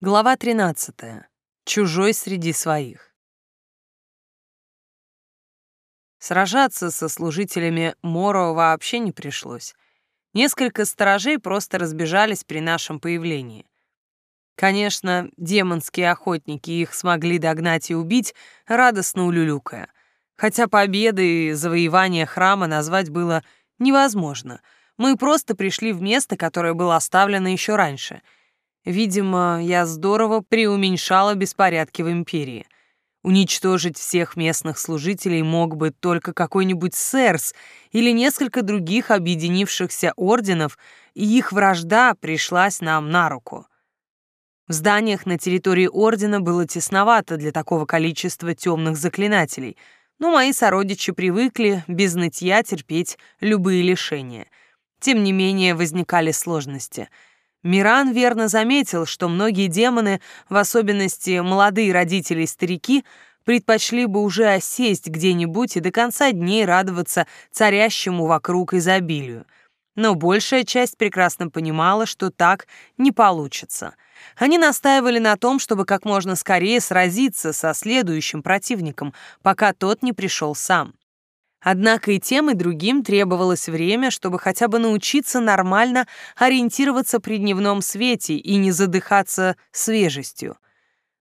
Глава 13. Чужой среди своих. Сражаться со служителями Моро вообще не пришлось. Несколько сторожей просто разбежались при нашем появлении. Конечно, демонские охотники их смогли догнать и убить, радостно улюлюкая. Хотя победы и завоевание храма назвать было невозможно. Мы просто пришли в место, которое было оставлено еще раньше — Видимо, я здорово преуменьшала беспорядки в империи. Уничтожить всех местных служителей мог бы только какой-нибудь Сэрс или несколько других объединившихся орденов, и их вражда пришлась нам на руку. В зданиях на территории ордена было тесновато для такого количества темных заклинателей, но мои сородичи привыкли без нытья терпеть любые лишения. Тем не менее возникали сложности — Миран верно заметил, что многие демоны, в особенности молодые родители и старики, предпочли бы уже осесть где-нибудь и до конца дней радоваться царящему вокруг изобилию. Но большая часть прекрасно понимала, что так не получится. Они настаивали на том, чтобы как можно скорее сразиться со следующим противником, пока тот не пришел сам. Однако и тем, и другим требовалось время, чтобы хотя бы научиться нормально ориентироваться при дневном свете и не задыхаться свежестью.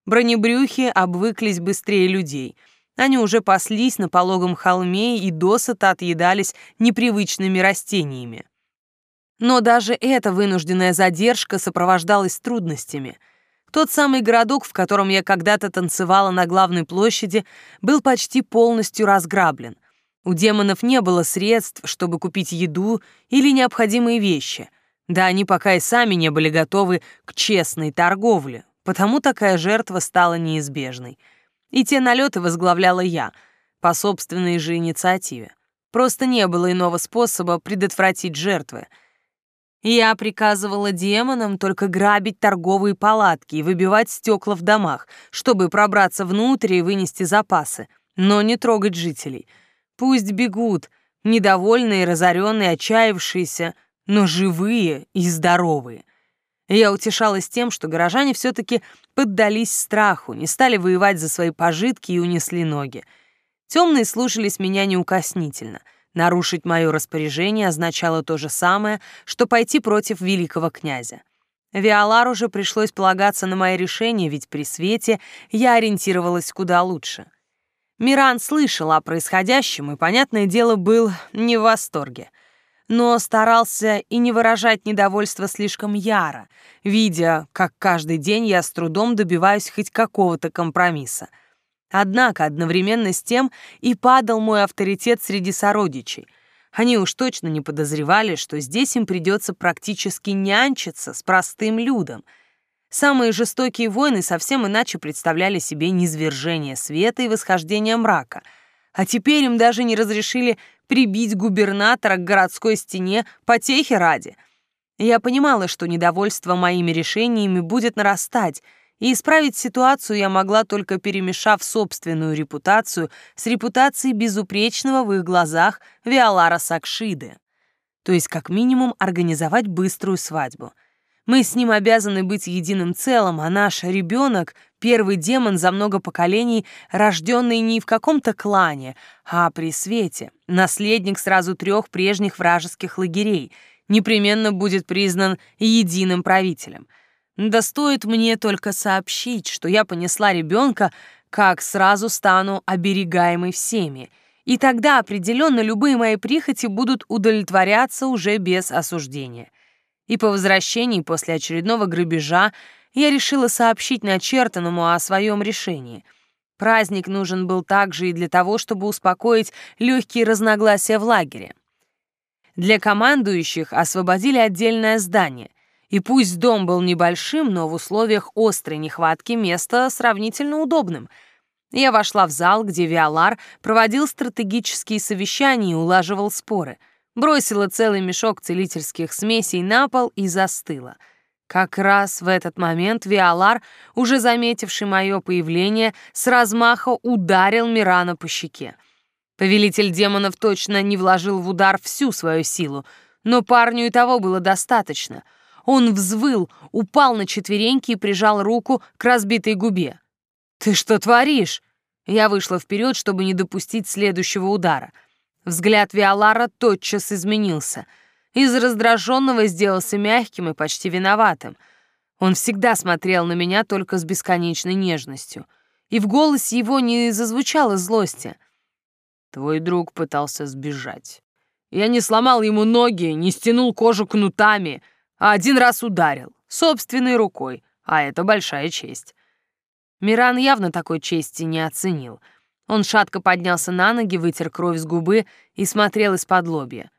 Бронебрюхи обвыклись быстрее людей. Они уже паслись на пологом холме и досыта отъедались непривычными растениями. Но даже эта вынужденная задержка сопровождалась трудностями. Тот самый городок, в котором я когда-то танцевала на главной площади, был почти полностью разграблен — у демонов не было средств, чтобы купить еду или необходимые вещи. Да они пока и сами не были готовы к честной торговле, потому такая жертва стала неизбежной. И те налеты возглавляла я, по собственной же инициативе. Просто не было иного способа предотвратить жертвы. Я приказывала демонам только грабить торговые палатки и выбивать стекла в домах, чтобы пробраться внутрь и вынести запасы, но не трогать жителей — Пусть бегут, недовольные, разоренные, отчаявшиеся, но живые и здоровые. Я утешалась тем, что горожане все-таки поддались страху, не стали воевать за свои пожитки и унесли ноги. Темные слушались меня неукоснительно. Нарушить мое распоряжение означало то же самое, что пойти против великого князя. Виолару же пришлось полагаться на мои решения, ведь при свете я ориентировалась куда лучше — Миран слышал о происходящем и, понятное дело, был не в восторге. Но старался и не выражать недовольство слишком яро, видя, как каждый день я с трудом добиваюсь хоть какого-то компромисса. Однако одновременно с тем и падал мой авторитет среди сородичей. Они уж точно не подозревали, что здесь им придется практически нянчиться с простым людом — Самые жестокие войны совсем иначе представляли себе низвержение света и восхождение мрака. А теперь им даже не разрешили прибить губернатора к городской стене потехи ради. Я понимала, что недовольство моими решениями будет нарастать, и исправить ситуацию я могла только перемешав собственную репутацию с репутацией безупречного в их глазах Виолара Сакшиды. То есть, как минимум, организовать быструю свадьбу — мы с ним обязаны быть единым целым, а наш ребенок — первый демон за много поколений, рожденный не в каком-то клане, а при свете, наследник сразу трех прежних вражеских лагерей, непременно будет признан единым правителем. Да стоит мне только сообщить, что я понесла ребенка, как сразу стану оберегаемой всеми, и тогда определенно любые мои прихоти будут удовлетворяться уже без осуждения. И по возвращении после очередного грабежа я решила сообщить начертанному о своем решении. Праздник нужен был также и для того, чтобы успокоить легкие разногласия в лагере. Для командующих освободили отдельное здание, и пусть дом был небольшим, но в условиях острой нехватки места сравнительно удобным. Я вошла в зал, где Виолар проводил стратегические совещания и улаживал споры — бросила целый мешок целительских смесей на пол и застыла. Как раз в этот момент Виолар, уже заметивший мое появление, с размаха ударил Мирана по щеке. Повелитель демонов точно не вложил в удар всю свою силу, но парню и того было достаточно. Он взвыл, упал на четвереньки и прижал руку к разбитой губе. «Ты что творишь?» Я вышла вперед, чтобы не допустить следующего удара. Взгляд Виолара тотчас изменился. Из раздраженного сделался мягким и почти виноватым. Он всегда смотрел на меня только с бесконечной нежностью. И в голосе его не зазвучало злости. «Твой друг пытался сбежать. Я не сломал ему ноги, не стянул кожу кнутами, а один раз ударил, собственной рукой, а это большая честь. Миран явно такой чести не оценил. Он шатко поднялся на ноги, вытер кровь с губы и смотрел из-под лобья.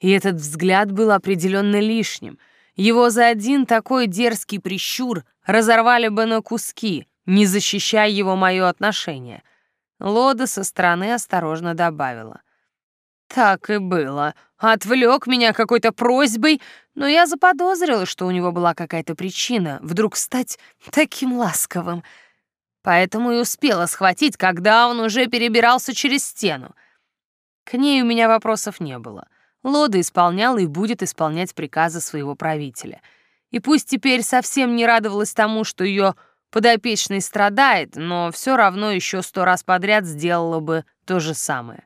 И этот взгляд был определенно лишним. Его за один такой дерзкий прищур разорвали бы на куски, не защищая его мое отношение. Лода со стороны осторожно добавила. Так и было. Отвлек меня какой-то просьбой, но я заподозрила, что у него была какая-то причина вдруг стать таким ласковым — Поэтому и успела схватить, когда он уже перебирался через стену. К ней у меня вопросов не было. Лода исполняла и будет исполнять приказы своего правителя. И пусть теперь совсем не радовалась тому, что ее подопечный страдает, но все равно еще сто раз подряд сделала бы то же самое.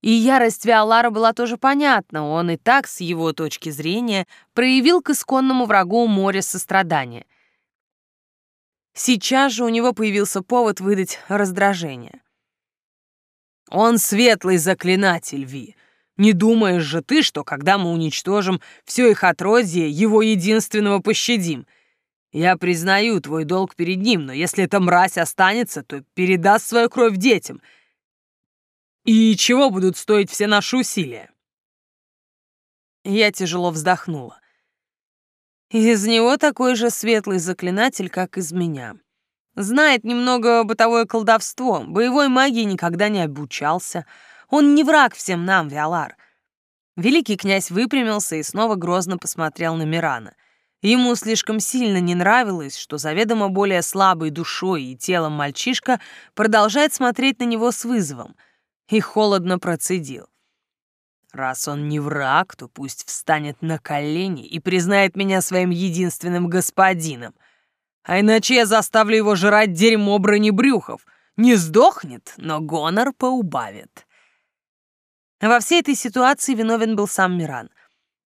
И ярость Виолара была тоже понятна, он и так, с его точки зрения, проявил к исконному врагу море сострадания. Сейчас же у него появился повод выдать раздражение. «Он светлый заклинатель, Ви. Не думаешь же ты, что когда мы уничтожим все их отродье, его единственного пощадим? Я признаю твой долг перед ним, но если эта мразь останется, то передаст свою кровь детям. И чего будут стоить все наши усилия?» Я тяжело вздохнула. Из него такой же светлый заклинатель, как из меня. Знает немного бытовое колдовство, боевой магии никогда не обучался. Он не враг всем нам, Виолар. Великий князь выпрямился и снова грозно посмотрел на Мирана. Ему слишком сильно не нравилось, что заведомо более слабой душой и телом мальчишка продолжает смотреть на него с вызовом, и холодно процедил. Раз он не враг, то пусть встанет на колени и признает меня своим единственным господином. А иначе я заставлю его жрать дерьмо бронебрюхов. Не сдохнет, но гонор поубавит. Во всей этой ситуации виновен был сам Миран.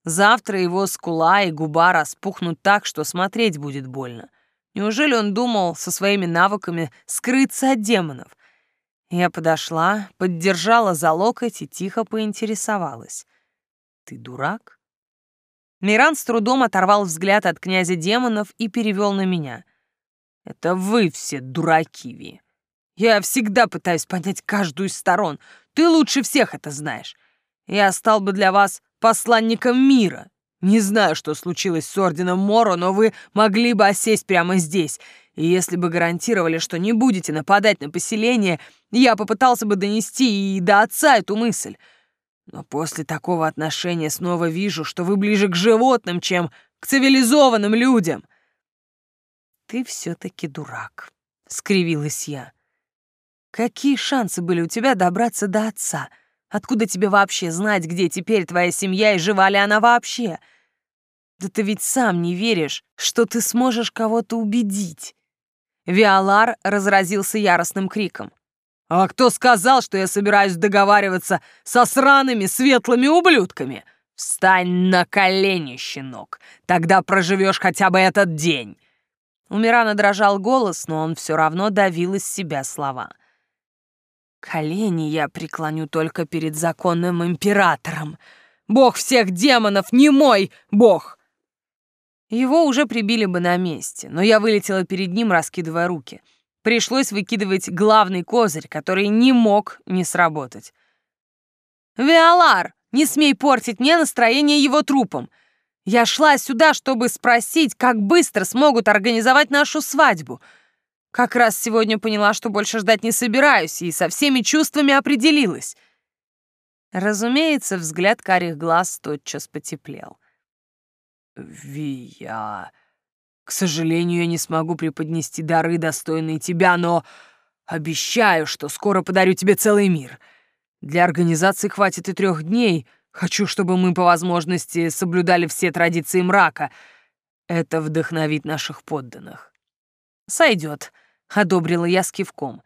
Завтра его скула и губа распухнут так, что смотреть будет больно. Неужели он думал со своими навыками скрыться от демонов? Я подошла, поддержала за локоть и тихо поинтересовалась. «Ты дурак?» Миран с трудом оторвал взгляд от князя демонов и перевел на меня. «Это вы все дураки, Ви. Я всегда пытаюсь понять каждую из сторон. Ты лучше всех это знаешь. Я стал бы для вас посланником мира. Не знаю, что случилось с Орденом Моро, но вы могли бы осесть прямо здесь и если бы гарантировали, что не будете нападать на поселение, я попытался бы донести и до отца эту мысль. Но после такого отношения снова вижу, что вы ближе к животным, чем к цивилизованным людям. Ты все-таки дурак, — скривилась я. Какие шансы были у тебя добраться до отца? Откуда тебе вообще знать, где теперь твоя семья и жива ли она вообще? Да ты ведь сам не веришь, что ты сможешь кого-то убедить. Виолар разразился яростным криком. «А кто сказал, что я собираюсь договариваться со сраными светлыми ублюдками? Встань на колени, щенок, тогда проживешь хотя бы этот день!» У Мирана дрожал голос, но он все равно давил из себя слова. «Колени я преклоню только перед законным императором. Бог всех демонов не мой бог!» Его уже прибили бы на месте, но я вылетела перед ним, раскидывая руки. Пришлось выкидывать главный козырь, который не мог не сработать. «Виолар, не смей портить мне настроение его трупом! Я шла сюда, чтобы спросить, как быстро смогут организовать нашу свадьбу. Как раз сегодня поняла, что больше ждать не собираюсь, и со всеми чувствами определилась». Разумеется, взгляд карих глаз тотчас потеплел. «Вия, к сожалению, я не смогу преподнести дары, достойные тебя, но обещаю, что скоро подарю тебе целый мир. Для организации хватит и трех дней. Хочу, чтобы мы по возможности соблюдали все традиции мрака. Это вдохновит наших подданных. Сойдет, одобрила я с кивком.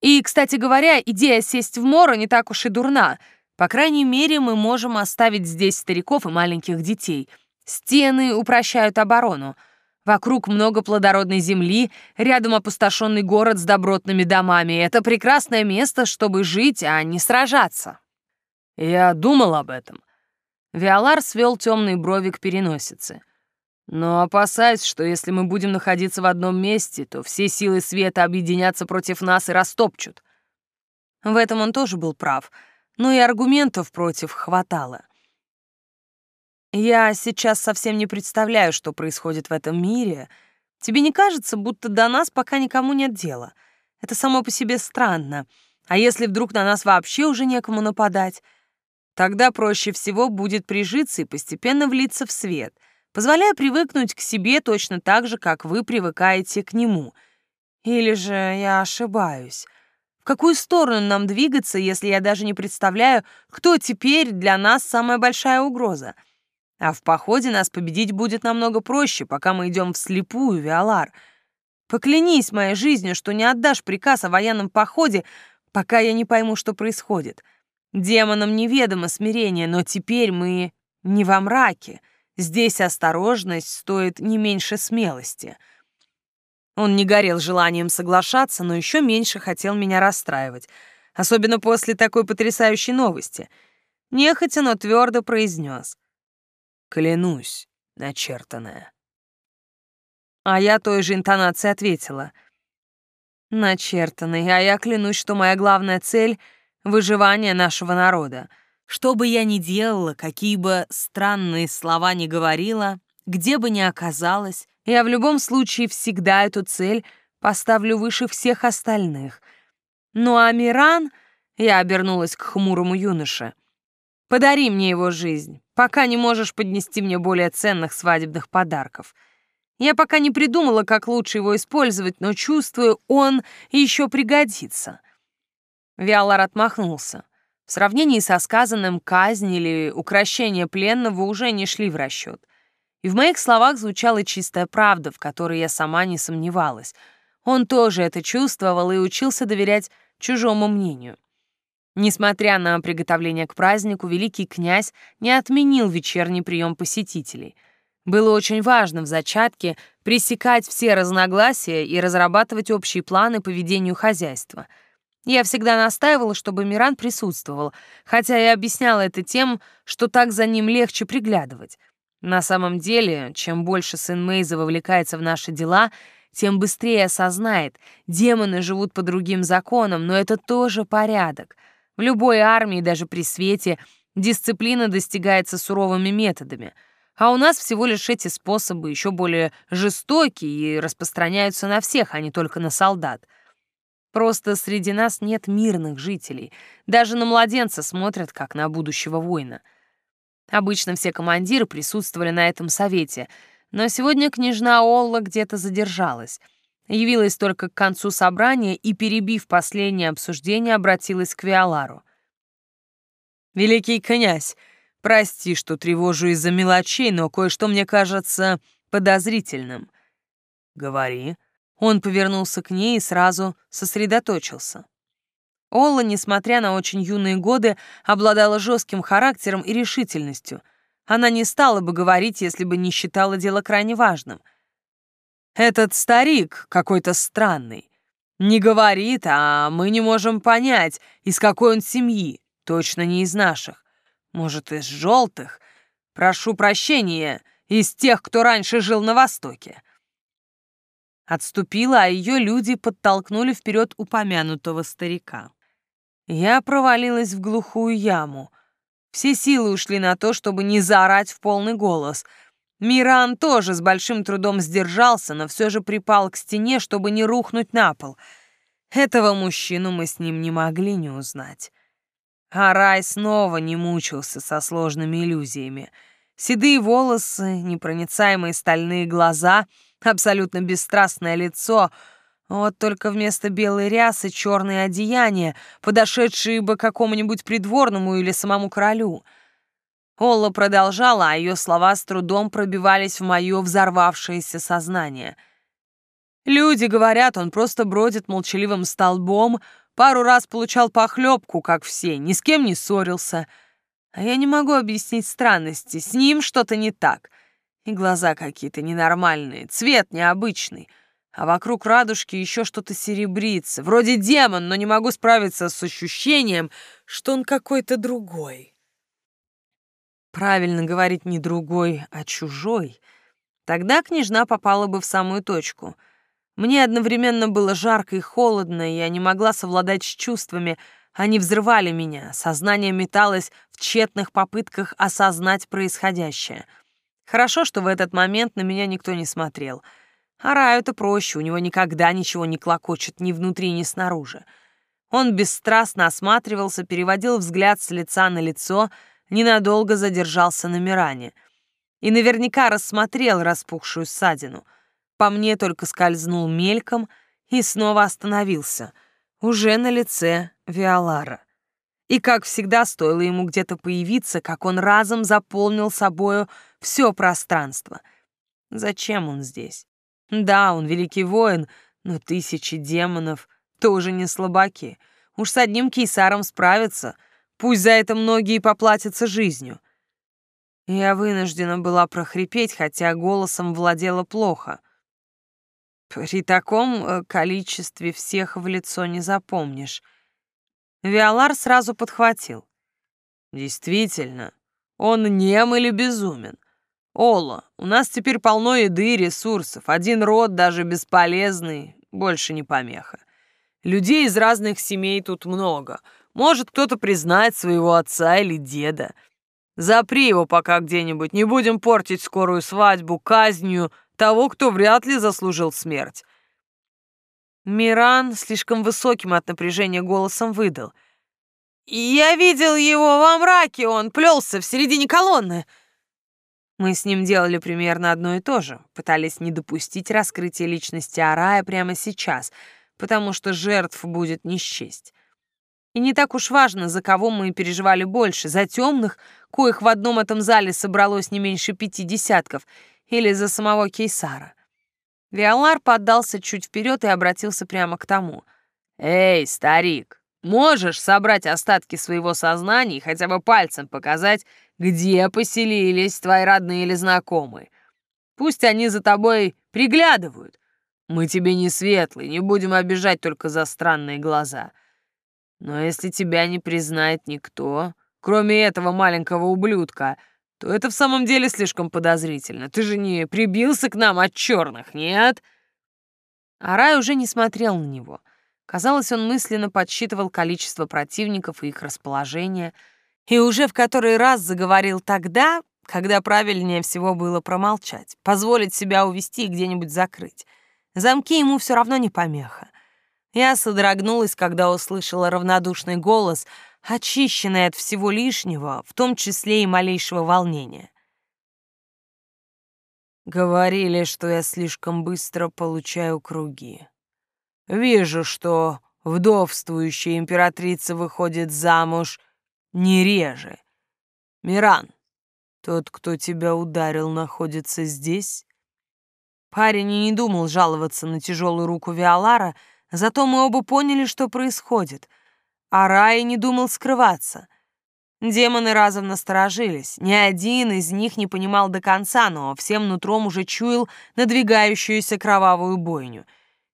И, кстати говоря, идея сесть в Моро не так уж и дурна. По крайней мере, мы можем оставить здесь стариков и маленьких детей. Стены упрощают оборону. Вокруг много плодородной земли, рядом опустошенный город с добротными домами. Это прекрасное место, чтобы жить, а не сражаться. Я думал об этом. Виолар свел темные брови к переносице. Но опасаюсь, что если мы будем находиться в одном месте, то все силы света объединятся против нас и растопчут. В этом он тоже был прав, но и аргументов против хватало. Я сейчас совсем не представляю, что происходит в этом мире. Тебе не кажется, будто до нас пока никому нет дела? Это само по себе странно. А если вдруг на нас вообще уже некому нападать? Тогда проще всего будет прижиться и постепенно влиться в свет — позволяя привыкнуть к себе точно так же, как вы привыкаете к нему. Или же я ошибаюсь? В какую сторону нам двигаться, если я даже не представляю, кто теперь для нас самая большая угроза? А в походе нас победить будет намного проще, пока мы идем вслепую, Виолар. Поклянись моей жизнью, что не отдашь приказ о военном походе, пока я не пойму, что происходит. Демонам неведомо смирение, но теперь мы не во мраке — Здесь осторожность стоит не меньше смелости. Он не горел желанием соглашаться, но еще меньше хотел меня расстраивать, особенно после такой потрясающей новости. Нехотя, но твердо произнес. «Клянусь, начертанная». А я той же интонацией ответила. «Начертанный, а я клянусь, что моя главная цель — выживание нашего народа — что бы я ни делала, какие бы странные слова ни говорила, где бы ни оказалась, я в любом случае всегда эту цель поставлю выше всех остальных. Ну а Миран, я обернулась к хмурому юноше, подари мне его жизнь, пока не можешь поднести мне более ценных свадебных подарков. Я пока не придумала, как лучше его использовать, но чувствую, он еще пригодится. Виалар отмахнулся. В сравнении со сказанным казнь или укращение пленного уже не шли в расчет. И в моих словах звучала чистая правда, в которой я сама не сомневалась. Он тоже это чувствовал и учился доверять чужому мнению. Несмотря на приготовление к празднику, великий князь не отменил вечерний прием посетителей. Было очень важно в зачатке пресекать все разногласия и разрабатывать общие планы по ведению хозяйства — я всегда настаивала, чтобы Миран присутствовал, хотя и объясняла это тем, что так за ним легче приглядывать. На самом деле, чем больше сын Мейза вовлекается в наши дела, тем быстрее осознает, демоны живут по другим законам, но это тоже порядок. В любой армии, даже при свете, дисциплина достигается суровыми методами. А у нас всего лишь эти способы еще более жестокие и распространяются на всех, а не только на солдат. Просто среди нас нет мирных жителей. Даже на младенца смотрят, как на будущего воина. Обычно все командиры присутствовали на этом совете, но сегодня княжна Олла где-то задержалась. Явилась только к концу собрания и, перебив последнее обсуждение, обратилась к Виолару. «Великий князь, прости, что тревожу из-за мелочей, но кое-что мне кажется подозрительным». «Говори», он повернулся к ней и сразу сосредоточился. Олла, несмотря на очень юные годы, обладала жестким характером и решительностью. Она не стала бы говорить, если бы не считала дело крайне важным. «Этот старик какой-то странный. Не говорит, а мы не можем понять, из какой он семьи, точно не из наших. Может, из желтых? Прошу прощения, из тех, кто раньше жил на Востоке. Отступила, а ее люди подтолкнули вперед упомянутого старика. Я провалилась в глухую яму. Все силы ушли на то, чтобы не заорать в полный голос. Миран тоже с большим трудом сдержался, но все же припал к стене, чтобы не рухнуть на пол. Этого мужчину мы с ним не могли не узнать. А рай снова не мучился со сложными иллюзиями. Седые волосы, непроницаемые стальные глаза — абсолютно бесстрастное лицо, вот только вместо белой рясы черные одеяния, подошедшие бы какому-нибудь придворному или самому королю. Олла продолжала, а ее слова с трудом пробивались в мое взорвавшееся сознание. Люди говорят, он просто бродит молчаливым столбом, пару раз получал похлебку, как все, ни с кем не ссорился. А я не могу объяснить странности, с ним что-то не так. И глаза какие-то ненормальные, цвет необычный. А вокруг радужки еще что-то серебрится, вроде демон, но не могу справиться с ощущением, что он какой-то другой. Правильно говорить не другой, а чужой. Тогда княжна попала бы в самую точку. Мне одновременно было жарко и холодно, и я не могла совладать с чувствами. Они взрывали меня, сознание металось в тщетных попытках осознать происходящее. Хорошо, что в этот момент на меня никто не смотрел. А Раю-то проще, у него никогда ничего не клокочет ни внутри, ни снаружи. Он бесстрастно осматривался, переводил взгляд с лица на лицо — ненадолго задержался на Миране и наверняка рассмотрел распухшую ссадину. По мне только скользнул мельком и снова остановился, уже на лице Виолара. И, как всегда, стоило ему где-то появиться, как он разом заполнил собою все пространство. Зачем он здесь? Да, он великий воин, но тысячи демонов тоже не слабаки. Уж с одним кейсаром справиться — Пусть за это многие поплатятся жизнью. Я вынуждена была прохрипеть, хотя голосом владела плохо. При таком э, количестве всех в лицо не запомнишь. Виолар сразу подхватил. Действительно, он нем или безумен. Ола, у нас теперь полно еды и ресурсов. Один род даже бесполезный, больше не помеха. Людей из разных семей тут много. Может, кто-то признает своего отца или деда. Запри его пока где-нибудь, не будем портить скорую свадьбу казнью того, кто вряд ли заслужил смерть. Миран слишком высоким от напряжения голосом выдал. «Я видел его во мраке, он плелся в середине колонны». Мы с ним делали примерно одно и то же, пытались не допустить раскрытия личности Арая прямо сейчас, потому что жертв будет не счесть. И не так уж важно, за кого мы переживали больше, за темных, коих в одном этом зале собралось не меньше пяти десятков, или за самого Кейсара. Виолар поддался чуть вперед и обратился прямо к тому. «Эй, старик, можешь собрать остатки своего сознания и хотя бы пальцем показать, где поселились твои родные или знакомые? Пусть они за тобой приглядывают. Мы тебе не светлые, не будем обижать только за странные глаза». Но если тебя не признает никто, кроме этого маленького ублюдка, то это в самом деле слишком подозрительно. Ты же не прибился к нам от черных, нет?» Арай уже не смотрел на него. Казалось, он мысленно подсчитывал количество противников и их расположение, и уже в который раз заговорил тогда, когда правильнее всего было промолчать, позволить себя увести и где-нибудь закрыть. Замки ему все равно не помеха. Я содрогнулась, когда услышала равнодушный голос, очищенный от всего лишнего, в том числе и малейшего волнения. Говорили, что я слишком быстро получаю круги. Вижу, что вдовствующая императрица выходит замуж не реже. Миран, тот, кто тебя ударил, находится здесь? Парень и не думал жаловаться на тяжелую руку Виолара, Зато мы оба поняли, что происходит. А Рай не думал скрываться. Демоны разом насторожились. Ни один из них не понимал до конца, но всем нутром уже чуял надвигающуюся кровавую бойню.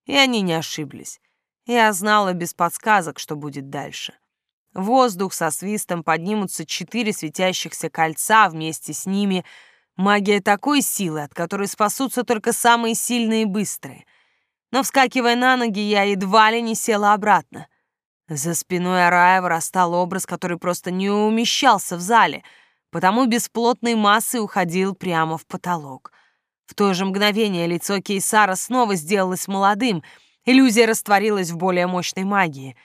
И они не ошиблись. Я знала без подсказок, что будет дальше. В воздух со свистом поднимутся четыре светящихся кольца, вместе с ними магия такой силы, от которой спасутся только самые сильные и быстрые но, вскакивая на ноги, я едва ли не села обратно. За спиной Арая вырастал образ, который просто не умещался в зале, потому бесплотной массой уходил прямо в потолок. В то же мгновение лицо Кейсара снова сделалось молодым, иллюзия растворилась в более мощной магии.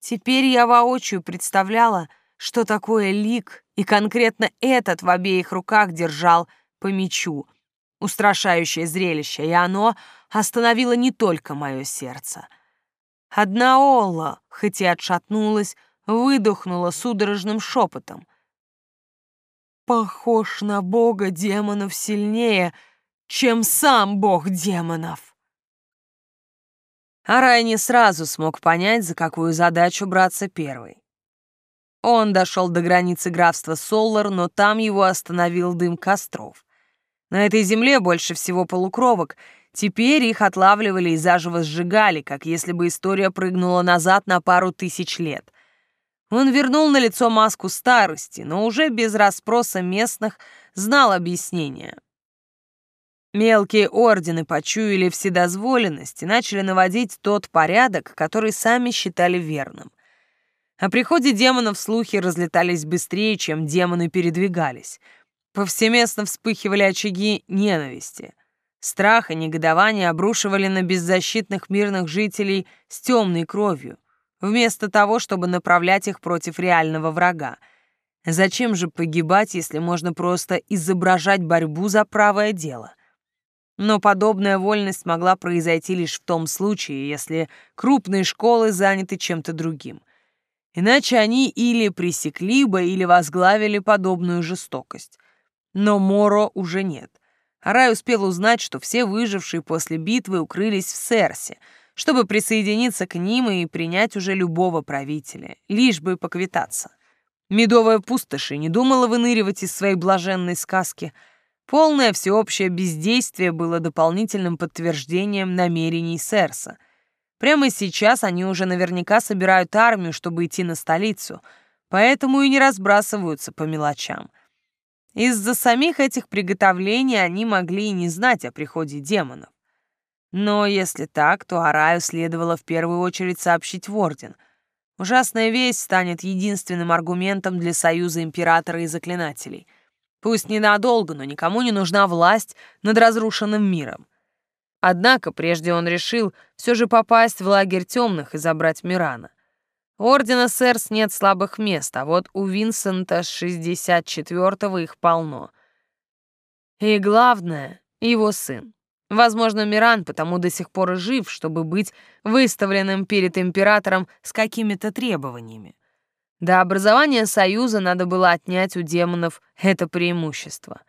Теперь я воочию представляла, что такое лик, и конкретно этот в обеих руках держал по мечу. Устрашающее зрелище, и оно остановило не только мое сердце. Одна Олла, хоть и отшатнулась, выдохнула судорожным шепотом. похож на бога демонов сильнее, чем сам бог демонов. Арай не сразу смог понять, за какую задачу браться первой. Он дошел до границы графства Соллар, но там его остановил дым костров. На этой земле больше всего полукровок. Теперь их отлавливали и заживо сжигали, как если бы история прыгнула назад на пару тысяч лет. Он вернул на лицо маску старости, но уже без расспроса местных знал объяснение. Мелкие ордены почуяли вседозволенность и начали наводить тот порядок, который сами считали верным. О приходе демонов слухи разлетались быстрее, чем демоны передвигались. Повсеместно вспыхивали очаги ненависти. Страх и негодование обрушивали на беззащитных мирных жителей с темной кровью вместо того, чтобы направлять их против реального врага. Зачем же погибать, если можно просто изображать борьбу за правое дело? Но подобная вольность могла произойти лишь в том случае, если крупные школы заняты чем-то другим. Иначе они или пресекли бы, или возглавили подобную жестокость. Но Моро уже нет. Арай успел узнать, что все выжившие после битвы укрылись в Серсе — чтобы присоединиться к ним и принять уже любого правителя, лишь бы поквитаться. Медовая пустошь и не думала выныривать из своей блаженной сказки. Полное всеобщее бездействие было дополнительным подтверждением намерений Серса. Прямо сейчас они уже наверняка собирают армию, чтобы идти на столицу, поэтому и не разбрасываются по мелочам. Из-за самих этих приготовлений они могли и не знать о приходе демонов. Но если так, то Араю следовало в первую очередь сообщить в Орден. Ужасная весть станет единственным аргументом для союза Императора и Заклинателей. Пусть ненадолго, но никому не нужна власть над разрушенным миром. Однако прежде он решил все же попасть в лагерь темных и забрать Мирана. Ордена Сэрс нет слабых мест, а вот у Винсента 64-го их полно. И главное — его сын. Возможно, Миран потому до сих пор и жив, чтобы быть выставленным перед императором с какими-то требованиями. До образования Союза надо было отнять у демонов это преимущество.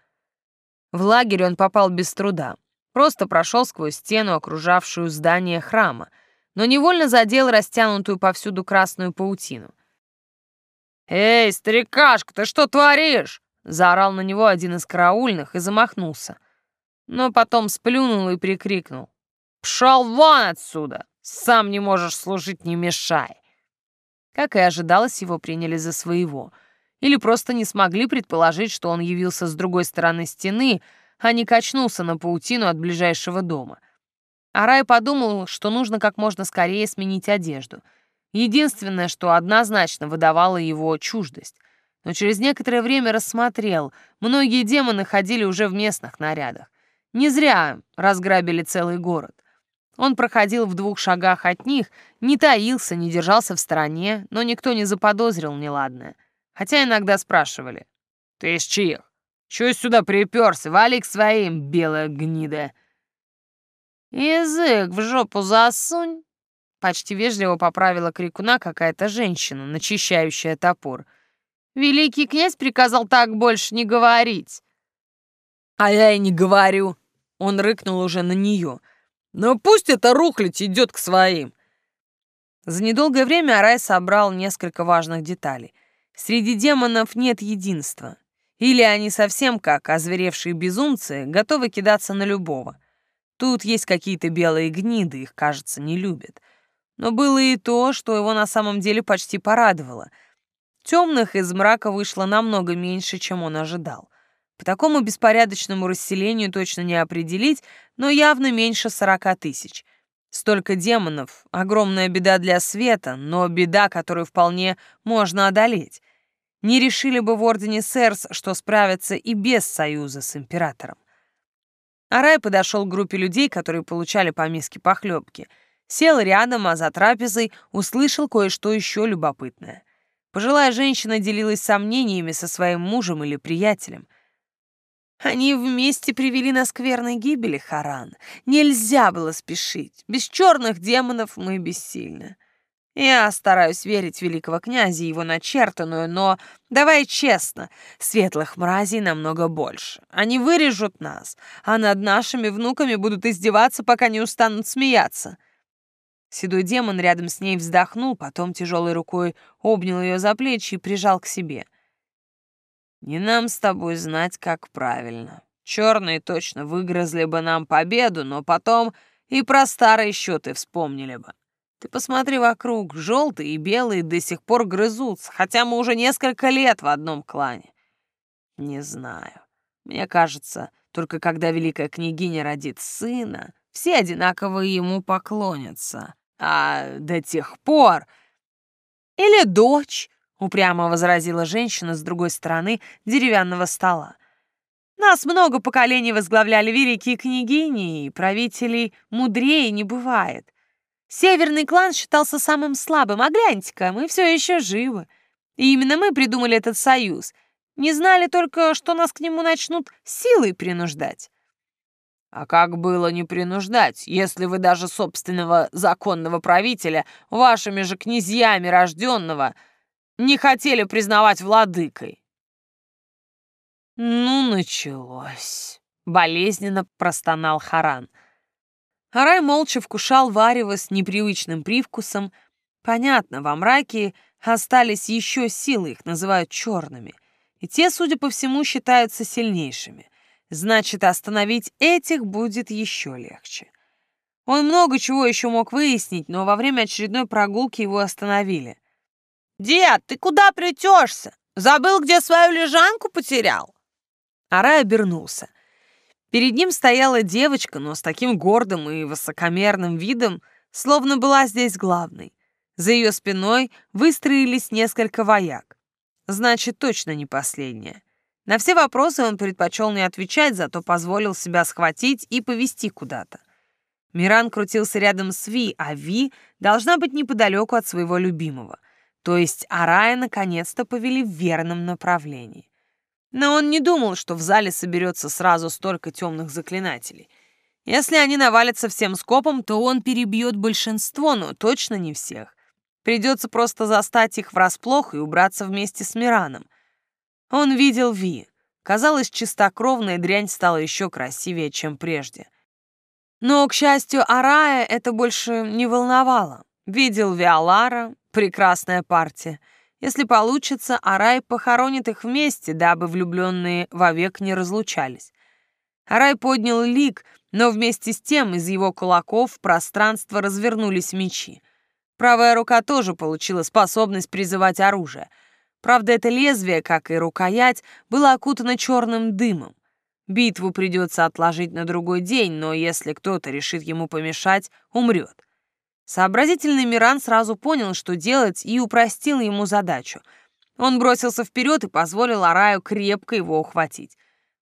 В лагерь он попал без труда, просто прошел сквозь стену, окружавшую здание храма, но невольно задел растянутую повсюду красную паутину. «Эй, старикашка, ты что творишь?» — заорал на него один из караульных и замахнулся но потом сплюнул и прикрикнул. «Пшел вон отсюда! Сам не можешь служить, не мешай!» Как и ожидалось, его приняли за своего. Или просто не смогли предположить, что он явился с другой стороны стены, а не качнулся на паутину от ближайшего дома. Арай подумал, что нужно как можно скорее сменить одежду. Единственное, что однозначно выдавало его чуждость. Но через некоторое время рассмотрел, многие демоны ходили уже в местных нарядах. Не зря разграбили целый город. Он проходил в двух шагах от них, не таился, не держался в стороне, но никто не заподозрил неладное. Хотя иногда спрашивали. «Ты из чьих? Чего сюда приперся? Вали к своим, белая гнида!» «Язык в жопу засунь!» Почти вежливо поправила крикуна какая-то женщина, начищающая топор. «Великий князь приказал так больше не говорить!» «А я и не говорю!» Он рыкнул уже на нее. «Но пусть эта рухлядь идет к своим!» За недолгое время Арай собрал несколько важных деталей. Среди демонов нет единства. Или они совсем как озверевшие безумцы, готовы кидаться на любого. Тут есть какие-то белые гниды, их, кажется, не любят. Но было и то, что его на самом деле почти порадовало. Темных из мрака вышло намного меньше, чем он ожидал. По такому беспорядочному расселению точно не определить, но явно меньше сорока тысяч. Столько демонов — огромная беда для света, но беда, которую вполне можно одолеть. Не решили бы в Ордене Сэрс, что справятся и без союза с Императором. Арай подошел к группе людей, которые получали по миске похлебки. Сел рядом, а за трапезой услышал кое-что еще любопытное. Пожилая женщина делилась сомнениями со своим мужем или приятелем. Они вместе привели нас к верной гибели, Харан. Нельзя было спешить. Без черных демонов мы бессильны. Я стараюсь верить великого князя и его начертанную, но, давай честно, светлых мразей намного больше. Они вырежут нас, а над нашими внуками будут издеваться, пока не устанут смеяться. Седой демон рядом с ней вздохнул, потом тяжелой рукой обнял ее за плечи и прижал к себе. «Не нам с тобой знать, как правильно. Черные точно выгрызли бы нам победу, но потом и про старые счеты вспомнили бы. Ты посмотри вокруг, желтые и белые до сих пор грызутся, хотя мы уже несколько лет в одном клане. Не знаю. Мне кажется, только когда великая княгиня родит сына, все одинаково ему поклонятся. А до тех пор... Или дочь, упрямо возразила женщина с другой стороны деревянного стола. Нас много поколений возглавляли великие княгини, и правителей мудрее не бывает. Северный клан считался самым слабым, а гляньте-ка, мы все еще живы. И именно мы придумали этот союз. Не знали только, что нас к нему начнут силой принуждать. А как было не принуждать, если вы даже собственного законного правителя, вашими же князьями рожденного, не хотели признавать владыкой? Ну, началось. Болезненно простонал Харан — Арай молча вкушал варево с непривычным привкусом. Понятно, во мраке остались еще силы, их называют черными. И те, судя по всему, считаются сильнейшими. Значит, остановить этих будет еще легче. Он много чего еще мог выяснить, но во время очередной прогулки его остановили. «Дед, ты куда плетешься? Забыл, где свою лежанку потерял?» Арай обернулся. Перед ним стояла девочка, но с таким гордым и высокомерным видом, словно была здесь главной. За ее спиной выстроились несколько вояк. Значит, точно не последняя. На все вопросы он предпочел не отвечать, зато позволил себя схватить и повести куда-то. Миран крутился рядом с Ви, а Ви должна быть неподалеку от своего любимого. То есть Арая наконец-то повели в верном направлении. Но он не думал, что в зале соберется сразу столько темных заклинателей. Если они навалятся всем скопом, то он перебьет большинство, но точно не всех. Придется просто застать их врасплох и убраться вместе с Мираном. Он видел Ви. Казалось, чистокровная дрянь стала еще красивее, чем прежде. Но, к счастью, Арая это больше не волновало. Видел Виолара, прекрасная партия — если получится, Арай похоронит их вместе, дабы влюбленные вовек не разлучались. Арай поднял лик, но вместе с тем из его кулаков в пространство развернулись мечи. Правая рука тоже получила способность призывать оружие. Правда, это лезвие, как и рукоять, было окутано черным дымом. Битву придется отложить на другой день, но если кто-то решит ему помешать, умрет. Сообразительный Миран сразу понял, что делать, и упростил ему задачу. Он бросился вперед и позволил Араю крепко его ухватить.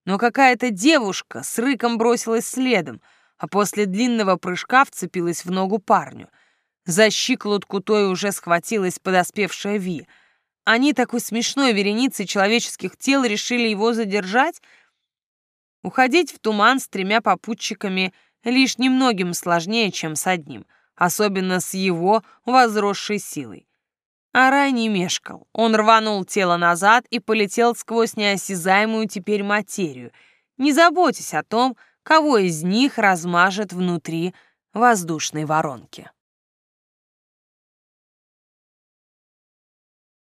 Но какая-то девушка с рыком бросилась следом, а после длинного прыжка вцепилась в ногу парню. За щиколотку той уже схватилась подоспевшая Ви. Они такой смешной вереницей человеческих тел решили его задержать. Уходить в туман с тремя попутчиками лишь немногим сложнее, чем с одним — особенно с его возросшей силой. Арай не мешкал. Он рванул тело назад и полетел сквозь неосязаемую теперь материю, не заботясь о том, кого из них размажет внутри воздушной воронки.